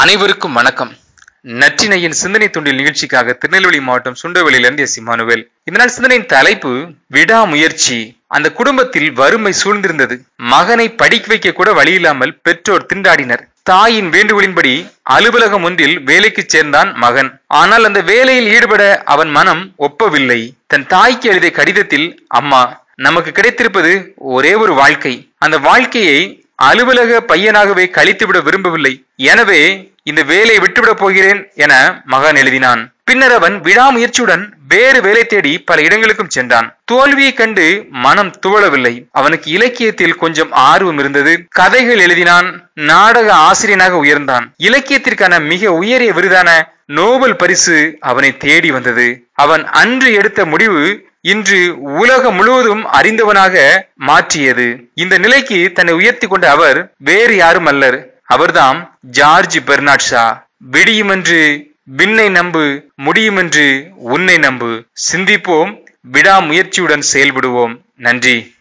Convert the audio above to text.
அனைவருக்கும் வணக்கம். நற்றினையின் சிந்தனை தொண்டில் நிகழ்ச்சிக்காக திருநெல்வேலி மாவட்டம் சுண்டவெளியிலிருந்து எஸ். இமானுவேல். இந்த நாள் சிந்தனையின் தலைப்பு விடாமுயற்சி. அந்த குடும்பத்தில் வறுமை சூழ்ந்திருந்தது. மகனை படிக்க வைக்க கூட வழியில்லாமல் பெற்றோர் திண்டாடினர். தாயின் வேண்டுகோளின்படி அலுவலகம் ஒன்றில் வேலைக்கு சேர்ந்தான் மகன். ஆனால் அந்த வேலையில் ஈடுபட அவன் மனம் ஒப்பவில்லை. தன் தாய்க்கு எழுதிய கடிதத்தில் அம்மா நமக்கு கிடைத்திருப்பது ஒரே ஒரு வாழ்க்கை. அந்த வாழ்க்கையை அலுவலக பையனாகவே கழித்துவிட விரும்பவில்லை. எனவே இந்த வேலையை விட்டுவிடப் போகிறேன் என மகன் எழுதினான். பின்னர் அவன் விடாமுயற்சியுடன் வேறு வேலை தேடி பல இடங்களுக்கும் சென்றான். தோல்வியை கண்டு மனம் துவளவில்லை. அவனுக்கு இலக்கியத்தில் கொஞ்சம் ஆர்வம் இருந்தது. கதைகள் எழுதினான். நாடக ஆசிரியனாக உயர்ந்தான். இலக்கியத்திற்கான மிக உயரிய விருதான நோபல் பரிசு அவனை தேடி வந்தது. அவன் அன்று எடுத்த முடிவு இன்று உலகம் முழுவதும் அறிந்தவனாக மாற்றியது. இந்த நிலைக்கு தன்னை உயர்த்தி கொண்ட அவர் வேறு யாரும் அல்லர். அவர்தாம் ஜார்ஜ் பெர்னாட் ஷா. விடியுமென்று விண்ணை நம்பு முடியுமென்று உன்னை நம்பு. சிந்திப்போம் விடாமுயற்சியுடன் செயல்படுவோம். நன்றி.